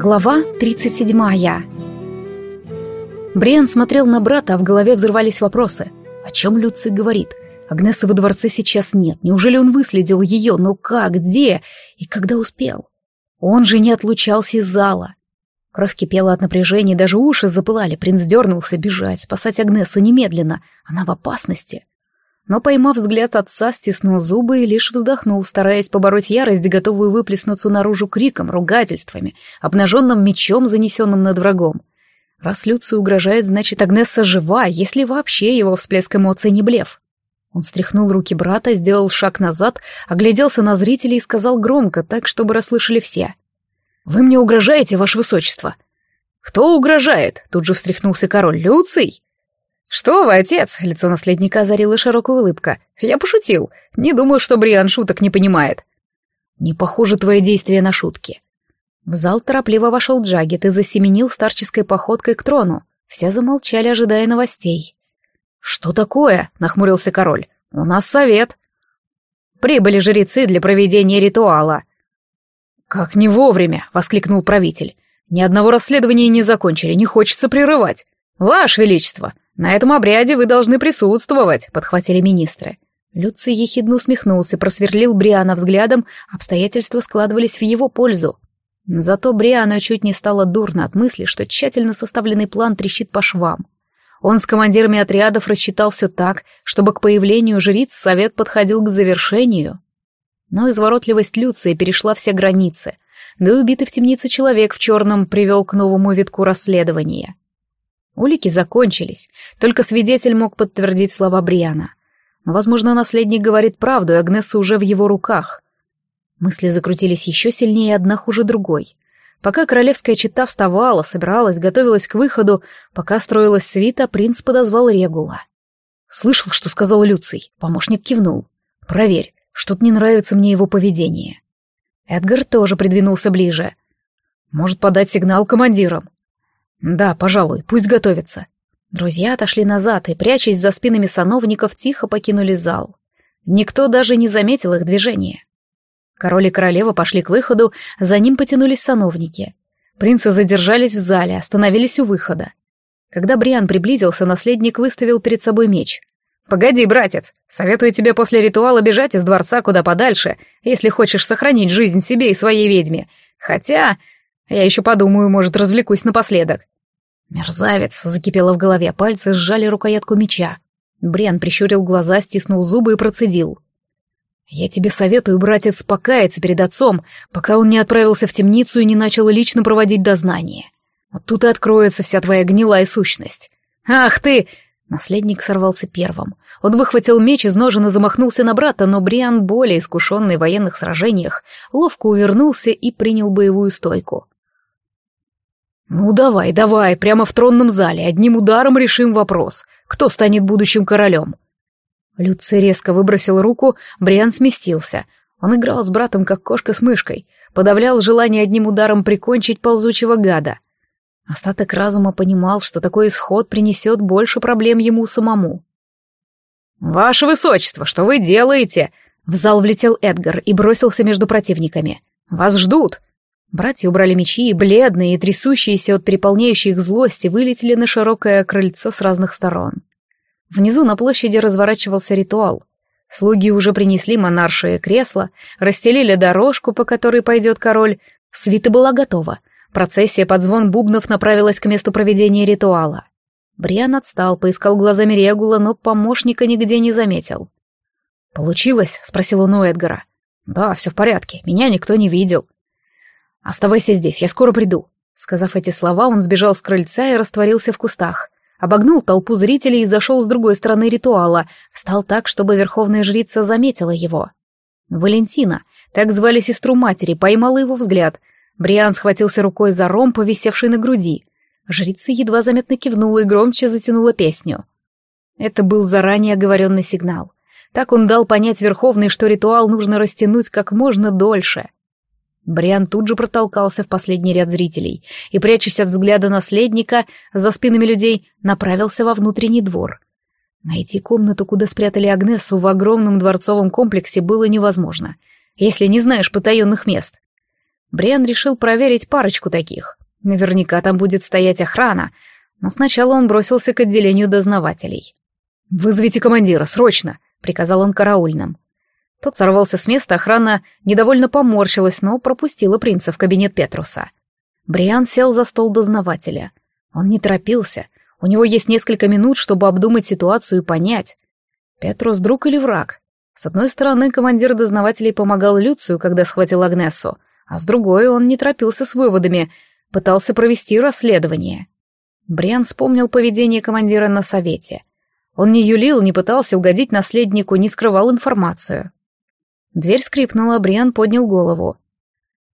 Глава 37. Бриан смотрел на брата, а в голове взрывались вопросы. О чем Люций говорит? Агнесы во дворце сейчас нет. Неужели он выследил ее? Но как, где и когда успел? Он же не отлучался из зала. Кровь кипела от напряжения, даже уши запылали. Принц дернулся бежать, спасать Агнесу немедленно. Она в опасности но, поймав взгляд отца, стиснул зубы и лишь вздохнул, стараясь побороть ярость, готовую выплеснуться наружу криком, ругательствами, обнаженным мечом, занесенным над врагом. Раз Люцию угрожает, значит, Агнесса жива, если вообще его всплеск эмоций не блеф. Он стряхнул руки брата, сделал шаг назад, огляделся на зрителей и сказал громко, так, чтобы расслышали все. «Вы мне угрожаете, ваше высочество?» «Кто угрожает?» — тут же встряхнулся король. «Люций?» «Что вы, отец?» — лицо наследника озарила широкая улыбка. «Я пошутил. Не думаю, что Бриан шуток не понимает». «Не похоже твои действия на шутки». В зал торопливо вошел Джагет и засеменил старческой походкой к трону. Все замолчали, ожидая новостей. «Что такое?» — нахмурился король. «У нас совет». «Прибыли жрецы для проведения ритуала». «Как не вовремя!» — воскликнул правитель. «Ни одного расследования не закончили, не хочется прерывать. Ваше Величество, «На этом обряде вы должны присутствовать», — подхватили министры. Люций ехидно усмехнулся, просверлил Бриана взглядом, обстоятельства складывались в его пользу. Зато Бриана чуть не стало дурно от мысли, что тщательно составленный план трещит по швам. Он с командирами отрядов рассчитал все так, чтобы к появлению жриц совет подходил к завершению. Но изворотливость Люция перешла все границы, да и убитый в темнице человек в черном привел к новому витку расследования. Улики закончились, только свидетель мог подтвердить слова Бриана. Но, возможно, наследник говорит правду, и Агнесса уже в его руках. Мысли закрутились еще сильнее, одна хуже другой. Пока королевская чита вставала, собиралась, готовилась к выходу, пока строилась свита, принц подозвал Регула. «Слышал, что сказал Люций?» Помощник кивнул. «Проверь, что-то не нравится мне его поведение». Эдгар тоже придвинулся ближе. «Может подать сигнал командирам?» «Да, пожалуй, пусть готовится». Друзья отошли назад и, прячась за спинами сановников, тихо покинули зал. Никто даже не заметил их движения. Король и королева пошли к выходу, за ним потянулись сановники. Принцы задержались в зале, остановились у выхода. Когда Бриан приблизился, наследник выставил перед собой меч. «Погоди, братец, советую тебе после ритуала бежать из дворца куда подальше, если хочешь сохранить жизнь себе и своей ведьме. Хотя я еще подумаю, может, развлекусь напоследок. Мерзавец, закипело в голове, пальцы сжали рукоятку меча. Бриан прищурил глаза, стиснул зубы и процедил. «Я тебе советую, братец, покаяться перед отцом, пока он не отправился в темницу и не начал лично проводить дознание. Вот тут и откроется вся твоя гнилая сущность. Ах ты!» Наследник сорвался первым. Он выхватил меч из ножен и замахнулся на брата, но Бриан, более искушенный в военных сражениях, ловко увернулся и принял боевую стойку. «Ну давай, давай, прямо в тронном зале, одним ударом решим вопрос. Кто станет будущим королем?» Люци резко выбросил руку, Бриан сместился. Он играл с братом, как кошка с мышкой, подавлял желание одним ударом прикончить ползучего гада. Остаток разума понимал, что такой исход принесет больше проблем ему самому. «Ваше высочество, что вы делаете?» В зал влетел Эдгар и бросился между противниками. «Вас ждут!» Братья убрали мечи, и бледные и трясущиеся от переполняющей их злости вылетели на широкое крыльцо с разных сторон. Внизу на площади разворачивался ритуал. Слуги уже принесли монаршие кресла, расстелили дорожку, по которой пойдет король. Свита была готова. Процессия под звон бубнов направилась к месту проведения ритуала. Бриан отстал, поискал глазами Регула, но помощника нигде не заметил. «Получилось?» — спросил он у Эдгара. «Да, все в порядке, меня никто не видел». «Оставайся здесь, я скоро приду». Сказав эти слова, он сбежал с крыльца и растворился в кустах. Обогнул толпу зрителей и зашел с другой стороны ритуала, встал так, чтобы верховная жрица заметила его. Валентина, так звали сестру матери, поймала его взгляд. Бриан схватился рукой за ром, повисевший на груди. Жрица едва заметно кивнула и громче затянула песню. Это был заранее оговоренный сигнал. Так он дал понять Верховный, что ритуал нужно растянуть как можно дольше — Бриан тут же протолкался в последний ряд зрителей и, прячась от взгляда наследника за спинами людей, направился во внутренний двор. Найти комнату, куда спрятали Агнесу в огромном дворцовом комплексе, было невозможно, если не знаешь потаенных мест. Бриан решил проверить парочку таких. Наверняка там будет стоять охрана, но сначала он бросился к отделению дознавателей. «Вызовите командира, срочно!» — приказал он караульным. Тот сорвался с места, охрана недовольно поморщилась, но пропустила принца в кабинет Петруса. Бриан сел за стол дознавателя. Он не торопился. У него есть несколько минут, чтобы обдумать ситуацию и понять. Петрус друг или враг? С одной стороны, командир дознавателей помогал Люцию, когда схватил Агнесу, а с другой он не торопился с выводами, пытался провести расследование. Бриан вспомнил поведение командира на совете. Он не юлил, не пытался угодить наследнику, не скрывал информацию. Дверь скрипнула, Бриан поднял голову.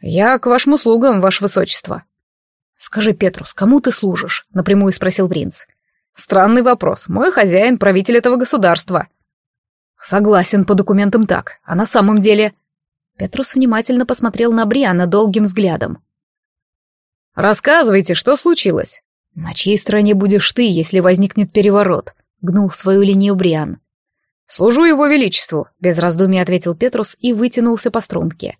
«Я к вашим услугам, ваше высочество». «Скажи, Петрус, кому ты служишь?» — напрямую спросил принц. «Странный вопрос. Мой хозяин — правитель этого государства». «Согласен по документам так. А на самом деле...» Петрус внимательно посмотрел на Бриана долгим взглядом. «Рассказывайте, что случилось?» «На чьей стороне будешь ты, если возникнет переворот?» — гнул свою линию Бриан. «Служу его величеству», — без раздумий ответил Петрус и вытянулся по струнке.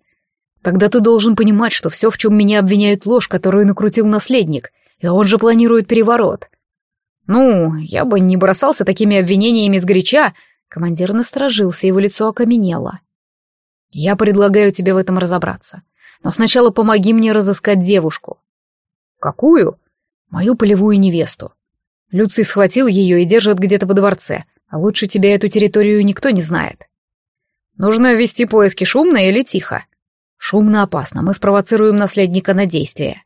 «Тогда ты должен понимать, что все, в чем меня обвиняют, ложь, которую накрутил наследник, и он же планирует переворот». «Ну, я бы не бросался такими обвинениями сгоряча», — командир насторожился, его лицо окаменело. «Я предлагаю тебе в этом разобраться. Но сначала помоги мне разыскать девушку». «Какую?» «Мою полевую невесту. Люций схватил ее и держит где-то во дворце, а лучше тебя эту территорию никто не знает. Нужно вести поиски шумно или тихо? Шумно опасно, мы спровоцируем наследника на действие.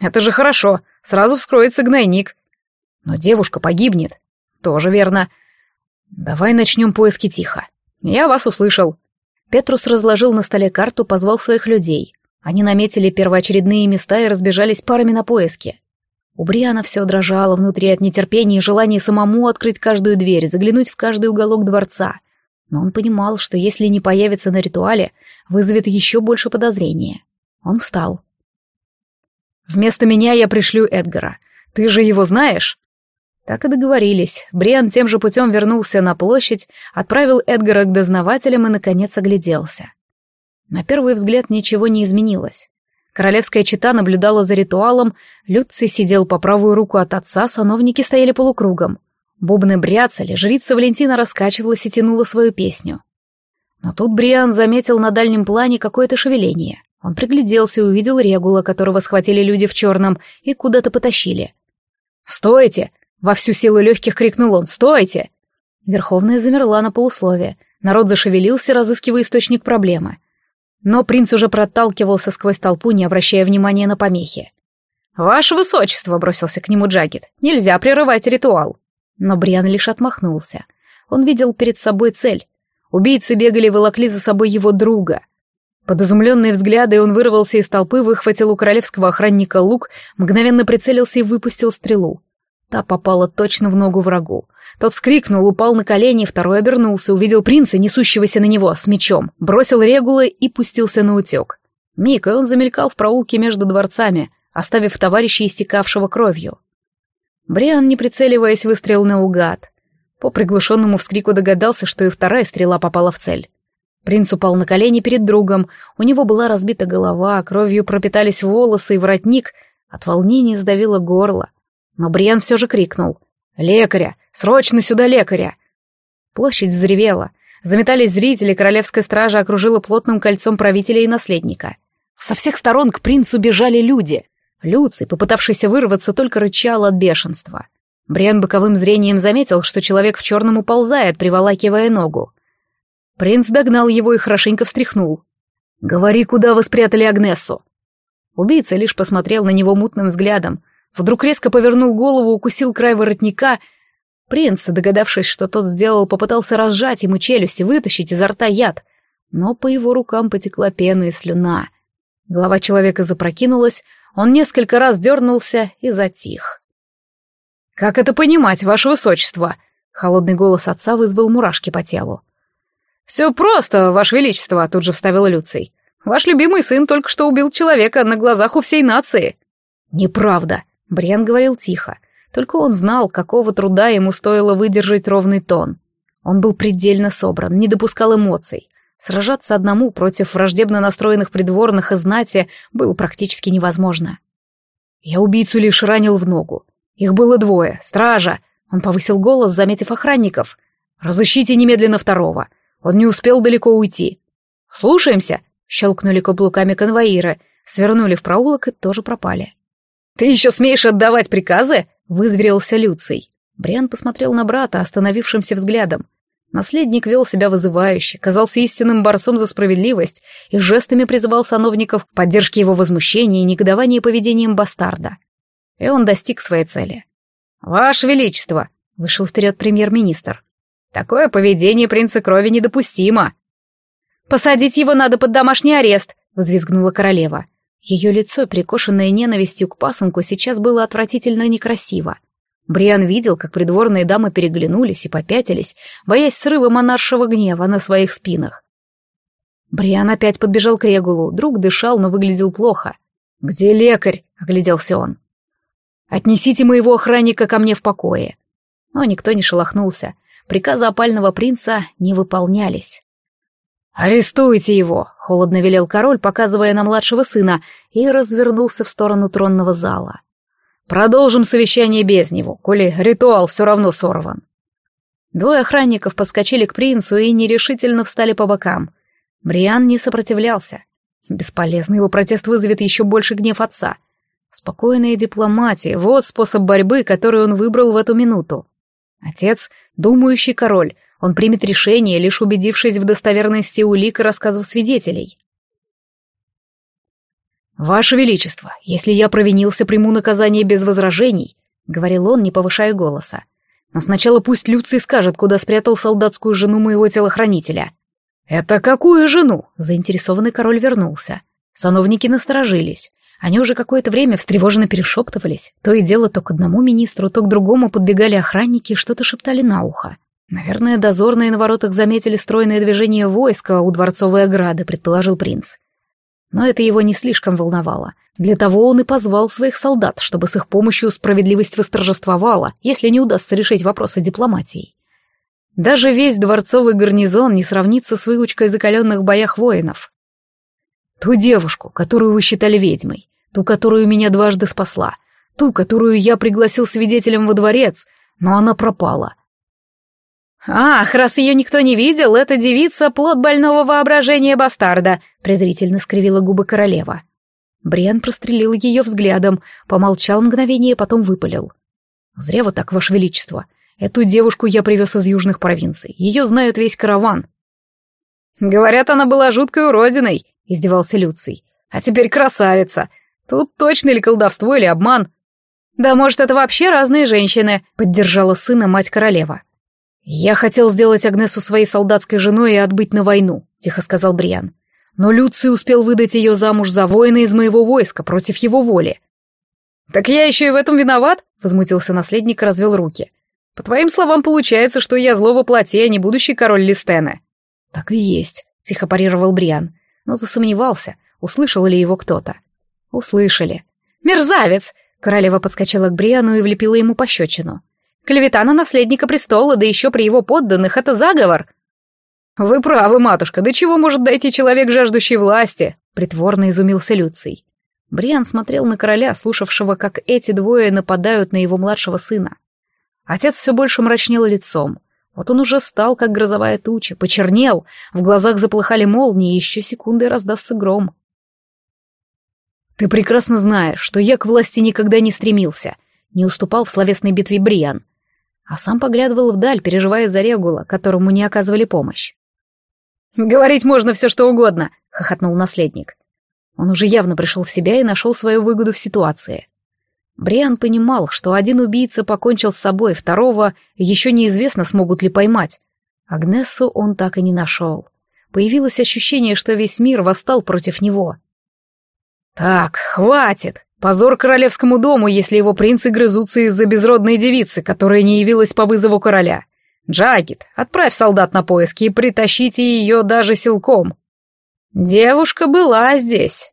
Это же хорошо, сразу вскроется гнойник. Но девушка погибнет. Тоже верно. Давай начнем поиски тихо. Я вас услышал. Петрус разложил на столе карту, позвал своих людей. Они наметили первоочередные места и разбежались парами на поиски. У Бриана все дрожало внутри от нетерпения и желания самому открыть каждую дверь, заглянуть в каждый уголок дворца. Но он понимал, что если не появится на ритуале, вызовет еще больше подозрения. Он встал. «Вместо меня я пришлю Эдгара. Ты же его знаешь?» Так и договорились. Бриан тем же путем вернулся на площадь, отправил Эдгара к дознавателям и, наконец, огляделся. На первый взгляд ничего не изменилось. Королевская чита наблюдала за ритуалом, Люций сидел по правую руку от отца, сановники стояли полукругом. Бубны бряцали, жрица Валентина раскачивалась и тянула свою песню. Но тут Бриан заметил на дальнем плане какое-то шевеление. Он пригляделся и увидел Регула, которого схватили люди в черном и куда-то потащили. «Стойте!» — во всю силу легких крикнул он. «Стойте!» Верховная замерла на полусловие. Народ зашевелился, разыскивая источник проблемы. Но принц уже проталкивался сквозь толпу, не обращая внимания на помехи. «Ваше высочество!» — бросился к нему Джагет. «Нельзя прерывать ритуал!» Но Бриан лишь отмахнулся. Он видел перед собой цель. Убийцы бегали и волокли за собой его друга. Под изумленные взгляды он вырвался из толпы, выхватил у королевского охранника лук, мгновенно прицелился и выпустил стрелу. Та попала точно в ногу врагу. Тот скрикнул, упал на колени, второй обернулся, увидел принца, несущегося на него, с мечом, бросил регулы и пустился на утек. Миг, и он замелькал в проулке между дворцами, оставив товарища, истекавшего кровью. Бриан, не прицеливаясь, выстрелил наугад. По приглушенному вскрику догадался, что и вторая стрела попала в цель. Принц упал на колени перед другом, у него была разбита голова, кровью пропитались волосы и воротник, от волнения сдавило горло. Но Бриан все же крикнул — «Лекаря! Срочно сюда лекаря!» Площадь взревела. Заметались зрители, королевская стража окружила плотным кольцом правителя и наследника. Со всех сторон к принцу бежали люди. Люций, попытавшийся вырваться, только рычал от бешенства. Бриан боковым зрением заметил, что человек в черном уползает, приволакивая ногу. Принц догнал его и хорошенько встряхнул. «Говори, куда вы спрятали Агнесу?» Убийца лишь посмотрел на него мутным взглядом, Вдруг резко повернул голову, укусил край воротника. Принц, догадавшись, что тот сделал, попытался разжать ему челюсть и вытащить изо рта яд, но по его рукам потекла пена и слюна. Голова человека запрокинулась, он несколько раз дернулся и затих. «Как это понимать, ваше высочество?» Холодный голос отца вызвал мурашки по телу. «Все просто, ваше величество», — тут же вставил Люций. «Ваш любимый сын только что убил человека на глазах у всей нации». «Неправда», Бриан говорил тихо, только он знал, какого труда ему стоило выдержать ровный тон. Он был предельно собран, не допускал эмоций. Сражаться одному против враждебно настроенных придворных и знати было практически невозможно. Я убийцу лишь ранил в ногу. Их было двое. Стража. Он повысил голос, заметив охранников. «Разыщите немедленно второго. Он не успел далеко уйти». «Слушаемся!» — щелкнули каблуками конвоиры, свернули в проулок и тоже пропали. «Ты еще смеешь отдавать приказы?» — вызверился Люций. Бриан посмотрел на брата остановившимся взглядом. Наследник вел себя вызывающе, казался истинным борцом за справедливость и жестами призывал сановников к поддержке его возмущения и негодования поведением бастарда. И он достиг своей цели. «Ваше Величество!» — вышел вперед премьер-министр. «Такое поведение принца крови недопустимо!» «Посадить его надо под домашний арест!» — взвизгнула королева. Ее лицо, перекошенное ненавистью к пасынку, сейчас было отвратительно некрасиво. Бриан видел, как придворные дамы переглянулись и попятились, боясь срыва монаршего гнева на своих спинах. Бриан опять подбежал к Регулу, друг дышал, но выглядел плохо. «Где лекарь?» — огляделся он. «Отнесите моего охранника ко мне в покое». Но никто не шелохнулся, приказы опального принца не выполнялись. «Арестуйте его!» — холодно велел король, показывая на младшего сына, и развернулся в сторону тронного зала. Продолжим совещание без него, коли ритуал все равно сорван. Двое охранников подскочили к принцу и нерешительно встали по бокам. Бриан не сопротивлялся. Бесполезно, его протест вызовет еще больше гнев отца. Спокойная дипломатия — вот способ борьбы, который он выбрал в эту минуту. Отец — думающий король, он примет решение, лишь убедившись в достоверности улик и рассказов свидетелей. «Ваше Величество, если я провинился, приму наказание без возражений», — говорил он, не повышая голоса. «Но сначала пусть Люций скажет, куда спрятал солдатскую жену моего телохранителя». «Это какую жену?» — заинтересованный король вернулся. Сановники насторожились. Они уже какое-то время встревоженно перешептывались. То и дело то к одному министру, то к другому подбегали охранники и что-то шептали на ухо. Наверное, дозорные на воротах заметили стройное движение войска у дворцовой ограды, предположил принц. Но это его не слишком волновало. Для того он и позвал своих солдат, чтобы с их помощью справедливость восторжествовала, если не удастся решить вопросы дипломатией. Даже весь дворцовый гарнизон не сравнится с выучкой закаленных боях воинов. Ту девушку, которую вы считали ведьмой, ту, которую меня дважды спасла, ту, которую я пригласил свидетелем во дворец, но она пропала — «Ах, раз ее никто не видел, эта девица — плод больного воображения бастарда», — презрительно скривила губы королева. Бриан прострелил ее взглядом, помолчал мгновение, потом выпалил. «Зря вы так, ваше величество. Эту девушку я привез из южных провинций. Ее знает весь караван». «Говорят, она была жуткой уродиной», — издевался Люций. «А теперь красавица. Тут точно ли колдовство, или обман?» «Да может, это вообще разные женщины», — поддержала сына мать королева. «Я хотел сделать Агнесу своей солдатской женой и отбыть на войну», — тихо сказал Бриан. «Но Люций успел выдать ее замуж за воина из моего войска против его воли». «Так я еще и в этом виноват?» — возмутился наследник и развел руки. «По твоим словам, получается, что я зло воплоти, а не будущий король Листена». «Так и есть», — тихо парировал Бриан, но засомневался, услышал ли его кто-то. «Услышали». «Мерзавец!» — королева подскочила к Бриану и влепила ему пощечину. Клевета на наследника престола, да еще при его подданных, это заговор. Вы правы, матушка, до чего может дойти человек, жаждущий власти? Притворно изумился Люций. Бриан смотрел на короля, слушавшего, как эти двое нападают на его младшего сына. Отец все больше мрачнел лицом. Вот он уже стал, как грозовая туча, почернел, в глазах заплыхали молнии, и еще секунды раздастся гром. «Ты прекрасно знаешь, что я к власти никогда не стремился», не уступал в словесной битве Бриан а сам поглядывал вдаль, переживая за Регула, которому не оказывали помощь. «Говорить можно все что угодно», — хохотнул наследник. Он уже явно пришел в себя и нашел свою выгоду в ситуации. Бриан понимал, что один убийца покончил с собой, второго еще неизвестно, смогут ли поймать. Агнессу он так и не нашел. Появилось ощущение, что весь мир восстал против него. «Так, хватит!» Позор королевскому дому, если его принцы грызутся из-за безродной девицы, которая не явилась по вызову короля. Джагит, отправь солдат на поиски и притащите ее даже силком. Девушка была здесь.